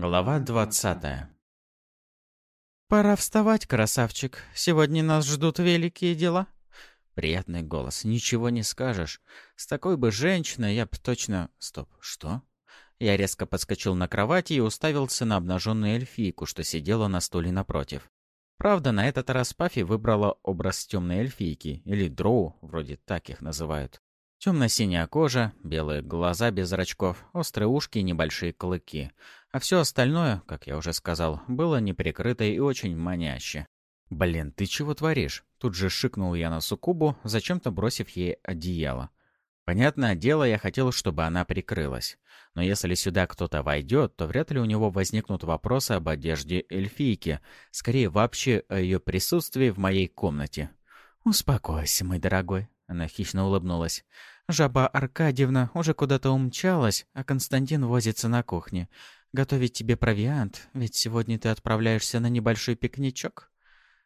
Глава двадцатая. «Пора вставать, красавчик. Сегодня нас ждут великие дела». Приятный голос. Ничего не скажешь. С такой бы женщиной я бы точно... Стоп, что? Я резко подскочил на кровати и уставился на обнаженную эльфийку, что сидела на стуле напротив. Правда, на этот раз Пафи выбрала образ темной эльфийки, или дроу, вроде так их называют. Темно-синяя кожа, белые глаза без зрачков, острые ушки и небольшие клыки. А все остальное, как я уже сказал, было неприкрыто и очень маняще. «Блин, ты чего творишь?» Тут же шикнул я на Сукубу, зачем-то бросив ей одеяло. Понятное дело, я хотел, чтобы она прикрылась. Но если сюда кто-то войдет, то вряд ли у него возникнут вопросы об одежде эльфийки, скорее вообще о ее присутствии в моей комнате. «Успокойся, мой дорогой», она хищно улыбнулась. «Жаба Аркадьевна уже куда-то умчалась, а Константин возится на кухне. Готовить тебе провиант, ведь сегодня ты отправляешься на небольшой пикничок».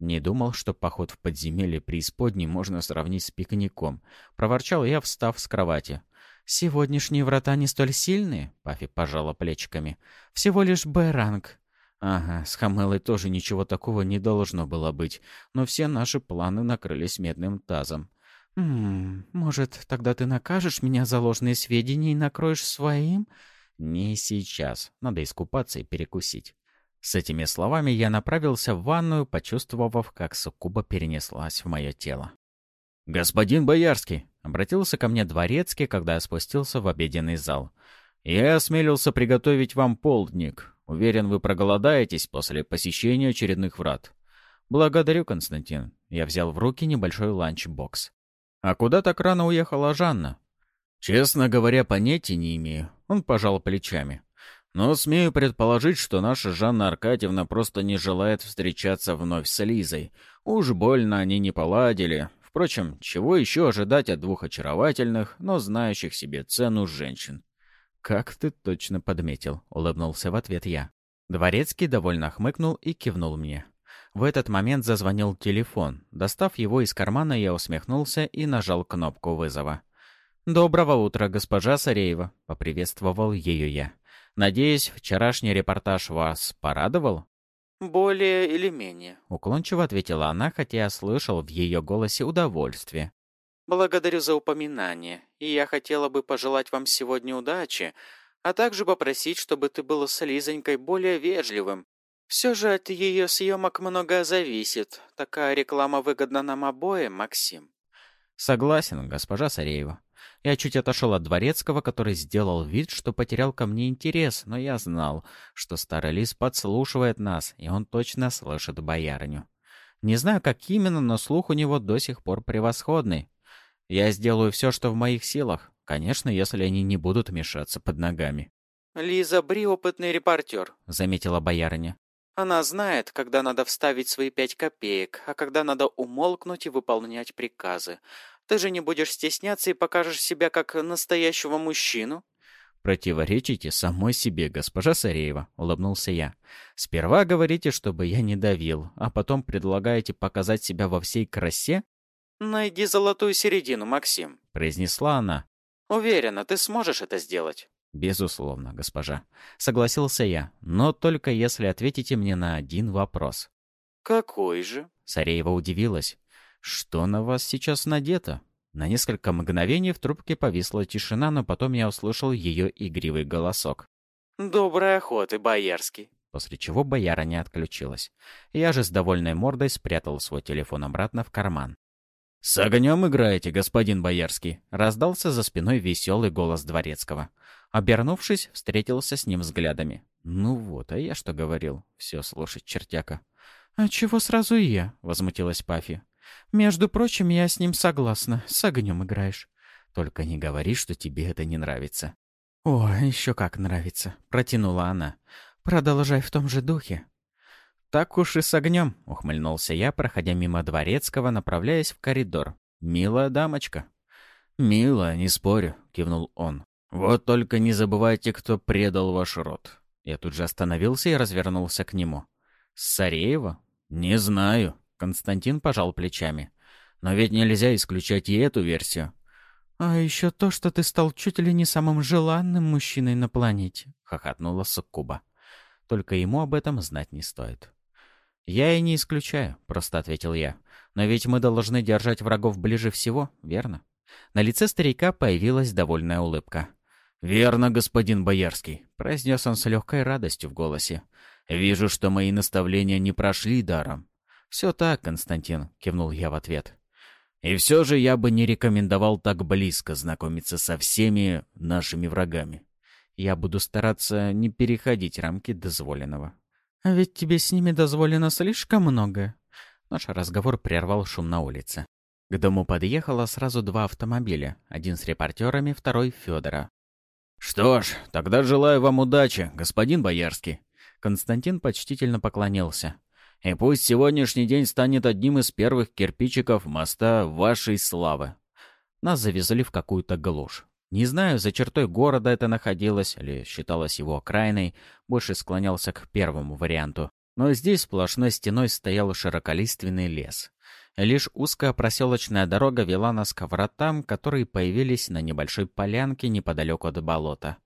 Не думал, что поход в подземелье преисподней можно сравнить с пикником. Проворчал я, встав с кровати. «Сегодняшние врата не столь сильные», — Пафи пожала плечиками. «Всего лишь Б-ранг». Ага, с Хамелой тоже ничего такого не должно было быть, но все наши планы накрылись медным тазом. «Ммм, может, тогда ты накажешь меня за ложные сведения и накроешь своим?» «Не сейчас. Надо искупаться и перекусить». С этими словами я направился в ванную, почувствовав, как суккуба перенеслась в мое тело. «Господин Боярский!» — обратился ко мне дворецкий, когда я спустился в обеденный зал. «Я осмелился приготовить вам полдник. Уверен, вы проголодаетесь после посещения очередных врат». «Благодарю, Константин». Я взял в руки небольшой ланчбокс. «А куда так рано уехала Жанна?» «Честно говоря, понятия не имею». Он пожал плечами. «Но смею предположить, что наша Жанна Аркадьевна просто не желает встречаться вновь с Лизой. Уж больно они не поладили. Впрочем, чего еще ожидать от двух очаровательных, но знающих себе цену женщин?» «Как ты точно подметил», — улыбнулся в ответ я. Дворецкий довольно хмыкнул и кивнул мне. В этот момент зазвонил телефон. Достав его из кармана, я усмехнулся и нажал кнопку вызова. «Доброго утра, госпожа Сареева», — поприветствовал ее я. «Надеюсь, вчерашний репортаж вас порадовал?» «Более или менее», — уклончиво ответила она, хотя я слышал в ее голосе удовольствие. «Благодарю за упоминание, и я хотела бы пожелать вам сегодня удачи, а также попросить, чтобы ты был с Лизонькой более вежливым все же от ее съемок много зависит. Такая реклама выгодна нам обоим, Максим. Согласен, госпожа Сареева. Я чуть отошел от дворецкого, который сделал вид, что потерял ко мне интерес, но я знал, что старый лис подслушивает нас, и он точно слышит боярню. Не знаю, как именно, но слух у него до сих пор превосходный. Я сделаю все, что в моих силах, конечно, если они не будут мешаться под ногами. «Лиза Бри — опытный репортер», — заметила боярыня. Она знает, когда надо вставить свои пять копеек, а когда надо умолкнуть и выполнять приказы. Ты же не будешь стесняться и покажешь себя как настоящего мужчину?» «Противоречите самой себе, госпожа Сареева», — улыбнулся я. «Сперва говорите, чтобы я не давил, а потом предлагаете показать себя во всей красе?» «Найди золотую середину, Максим», — произнесла она. «Уверена, ты сможешь это сделать». «Безусловно, госпожа», — согласился я, но только если ответите мне на один вопрос. «Какой же?» — Сареева удивилась. «Что на вас сейчас надето?» На несколько мгновений в трубке повисла тишина, но потом я услышал ее игривый голосок. «Доброй охоты, Боярский!» После чего бояра не отключилась. Я же с довольной мордой спрятал свой телефон обратно в карман. «С огнем играете, господин Боярский!» — раздался за спиной веселый голос Дворецкого. Обернувшись, встретился с ним взглядами. «Ну вот, а я что говорил? Все слушать чертяка». «А чего сразу я?» — возмутилась Пафи. «Между прочим, я с ним согласна. С огнем играешь». «Только не говори, что тебе это не нравится». «О, еще как нравится», — протянула она. «Продолжай в том же духе». «Так уж и с огнем», — ухмыльнулся я, проходя мимо дворецкого, направляясь в коридор. «Милая дамочка». «Милая, не спорю», — кивнул он. «Вот только не забывайте, кто предал ваш род». Я тут же остановился и развернулся к нему. «Сареева?» «Не знаю», — Константин пожал плечами. «Но ведь нельзя исключать и эту версию». «А еще то, что ты стал чуть ли не самым желанным мужчиной на планете», — хохотнула Суккуба. Только ему об этом знать не стоит. «Я и не исключаю», — просто ответил я. «Но ведь мы должны держать врагов ближе всего, верно?» На лице старика появилась довольная улыбка. «Верно, господин Боярский», — произнес он с легкой радостью в голосе. «Вижу, что мои наставления не прошли даром». «Все так, Константин», — кивнул я в ответ. «И все же я бы не рекомендовал так близко знакомиться со всеми нашими врагами. Я буду стараться не переходить рамки дозволенного». «А ведь тебе с ними дозволено слишком много». Наш разговор прервал шум на улице. К дому подъехало сразу два автомобиля, один с репортерами, второй Федора. «Что ж, тогда желаю вам удачи, господин Боярский». Константин почтительно поклонился. «И пусть сегодняшний день станет одним из первых кирпичиков моста вашей славы». Нас завезли в какую-то глушь. Не знаю, за чертой города это находилось или считалось его окраиной, больше склонялся к первому варианту. Но здесь сплошной стеной стоял широколиственный лес. Лишь узкая проселочная дорога вела нас к вратам, которые появились на небольшой полянке неподалеку от болота.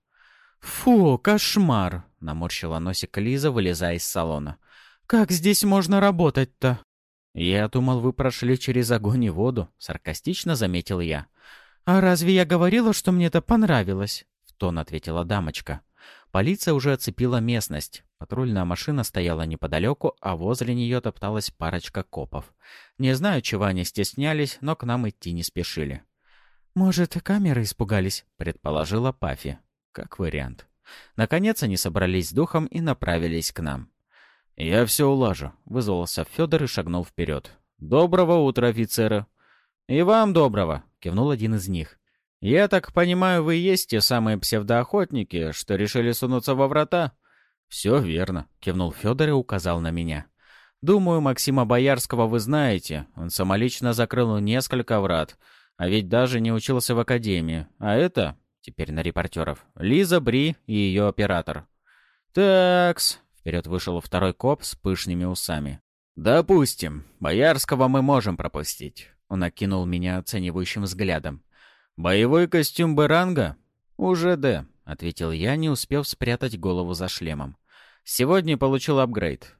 «Фу, кошмар!» — наморщила носик Лиза, вылезая из салона. «Как здесь можно работать-то?» «Я думал, вы прошли через огонь и воду», — саркастично заметил я. «А разве я говорила, что мне это понравилось?» — в тон ответила дамочка. Полиция уже оцепила местность. Патрульная машина стояла неподалеку, а возле нее топталась парочка копов. Не знаю, чего они стеснялись, но к нам идти не спешили. «Может, камеры испугались?» — предположила Пафи. Как вариант. Наконец они собрались с духом и направились к нам. «Я все улажу», — вызвался Федор и шагнул вперед. «Доброго утра, офицеры!» «И вам доброго!» — кивнул один из них. «Я так понимаю, вы есть те самые псевдоохотники, что решили сунуться во врата?» «Все верно», — кивнул Федор и указал на меня. «Думаю, Максима Боярского вы знаете. Он самолично закрыл несколько врат, а ведь даже не учился в академии. А это, теперь на репортеров, Лиза Бри и ее оператор». «Такс», — вперед вышел второй коп с пышными усами. «Допустим, Боярского мы можем пропустить». Он окинул меня оценивающим взглядом. «Боевой костюм Баранга?» «Уже да», — ответил я, не успев спрятать голову за шлемом. «Сегодня получил апгрейд».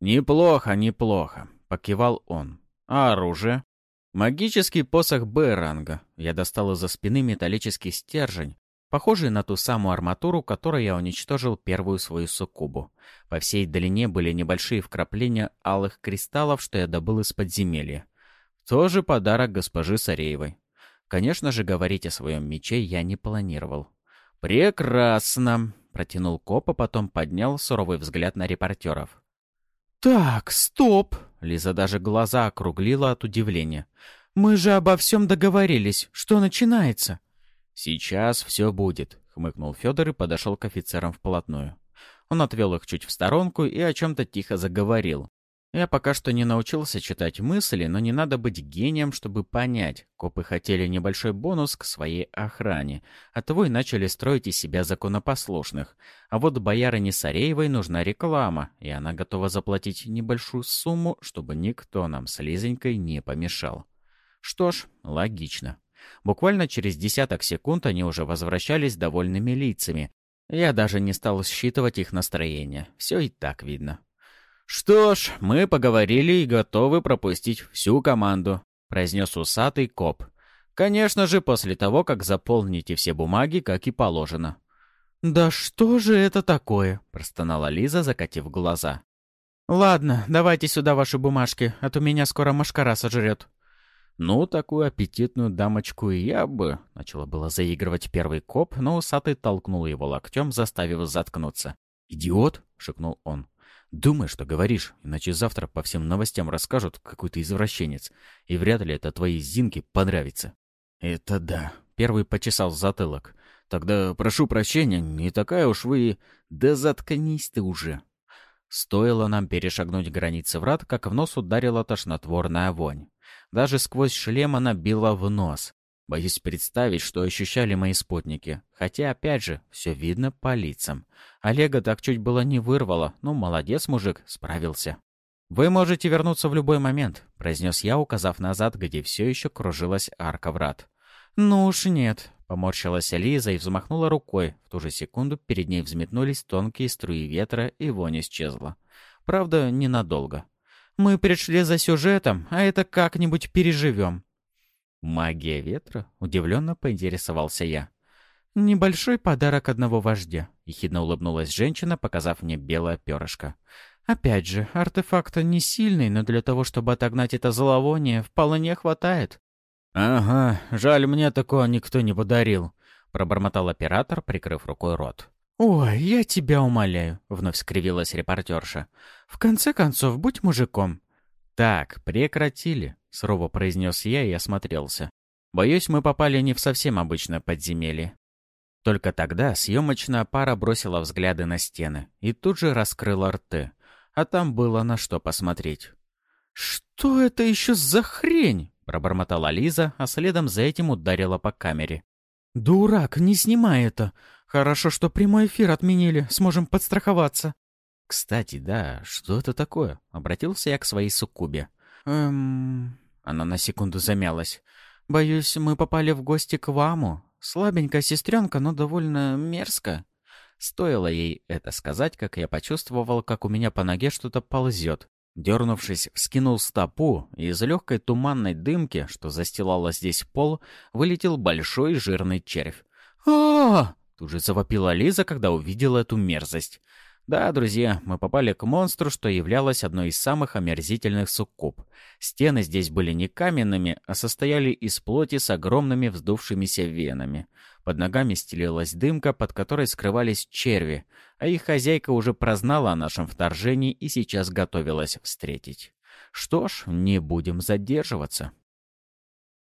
«Неплохо, неплохо», — покивал он. «А оружие?» «Магический посох Б-ранга». Я достал из-за спины металлический стержень, похожий на ту самую арматуру, которой я уничтожил первую свою суккубу. По всей длине были небольшие вкрапления алых кристаллов, что я добыл из подземелья. Тоже подарок госпожи Сареевой. Конечно же, говорить о своем мече я не планировал. «Прекрасно!» — протянул коп, а потом поднял суровый взгляд на репортеров. «Так, стоп!» — Лиза даже глаза округлила от удивления. «Мы же обо всем договорились. Что начинается?» «Сейчас все будет», — хмыкнул Федор и подошел к офицерам вплотную. Он отвел их чуть в сторонку и о чем-то тихо заговорил. Я пока что не научился читать мысли, но не надо быть гением, чтобы понять. Копы хотели небольшой бонус к своей охране, оттого и начали строить из себя законопослушных. А вот боярине Сареевой нужна реклама, и она готова заплатить небольшую сумму, чтобы никто нам с Лизонькой не помешал. Что ж, логично. Буквально через десяток секунд они уже возвращались довольными лицами. Я даже не стал считывать их настроение. Все и так видно. «Что ж, мы поговорили и готовы пропустить всю команду», — произнес усатый коп. «Конечно же, после того, как заполните все бумаги, как и положено». «Да что же это такое?» — простонала Лиза, закатив глаза. «Ладно, давайте сюда ваши бумажки, а то меня скоро машкара сожрет». «Ну, такую аппетитную дамочку я бы...» — начала было заигрывать первый коп, но усатый толкнул его локтем, заставив заткнуться. «Идиот!» — шепнул он. Думай, что говоришь, иначе завтра по всем новостям расскажут какой то извращенец, и вряд ли это твоей Зинке понравится. Это да. Первый почесал затылок. Тогда прошу прощения, не такая уж вы... Да заткнись ты уже. Стоило нам перешагнуть границы врат, как в нос ударила тошнотворная вонь. Даже сквозь шлем она била в нос. Боюсь представить, что ощущали мои спутники. Хотя, опять же, все видно по лицам. Олега так чуть было не вырвало. Ну, молодец, мужик, справился. «Вы можете вернуться в любой момент», — произнес я, указав назад, где все еще кружилась арка врат. «Ну уж нет», — поморщилась Лиза и взмахнула рукой. В ту же секунду перед ней взметнулись тонкие струи ветра, и вонь исчезла. Правда, ненадолго. «Мы пришли за сюжетом, а это как-нибудь переживем». «Магия ветра?» — удивленно поинтересовался я. «Небольшой подарок одного вождя», — ехидно улыбнулась женщина, показав мне белое перышко. «Опять же, артефакт не сильный, но для того, чтобы отогнать это зловоние, вполне хватает». «Ага, жаль, мне такого никто не подарил», — пробормотал оператор, прикрыв рукой рот. «Ой, я тебя умоляю», — вновь скривилась репортерша. «В конце концов, будь мужиком». «Так, прекратили», — сурово произнес я и осмотрелся. «Боюсь, мы попали не в совсем обычное подземелье. Только тогда съемочная пара бросила взгляды на стены и тут же раскрыла рты. А там было на что посмотреть. «Что это еще за хрень?» — пробормотала Лиза, а следом за этим ударила по камере. «Дурак, не снимай это! Хорошо, что прямой эфир отменили, сможем подстраховаться». «Кстати, да, что это такое?» — обратился я к своей суккубе. «Эм...» Она на секунду замялась. «Боюсь, мы попали в гости к Ваму. Слабенькая сестренка, но довольно мерзко. Стоило ей это сказать, как я почувствовал, как у меня по ноге что-то ползет. Дернувшись, вскинул стопу, и из легкой туманной дымки, что застилала здесь пол, вылетел большой жирный червь. а, Тут же завопила Лиза, когда увидела эту мерзость. Да, друзья, мы попали к монстру, что являлось одной из самых омерзительных суккуб. Стены здесь были не каменными, а состояли из плоти с огромными вздувшимися венами. Под ногами стелилась дымка, под которой скрывались черви, а их хозяйка уже прознала о нашем вторжении и сейчас готовилась встретить. Что ж, не будем задерживаться.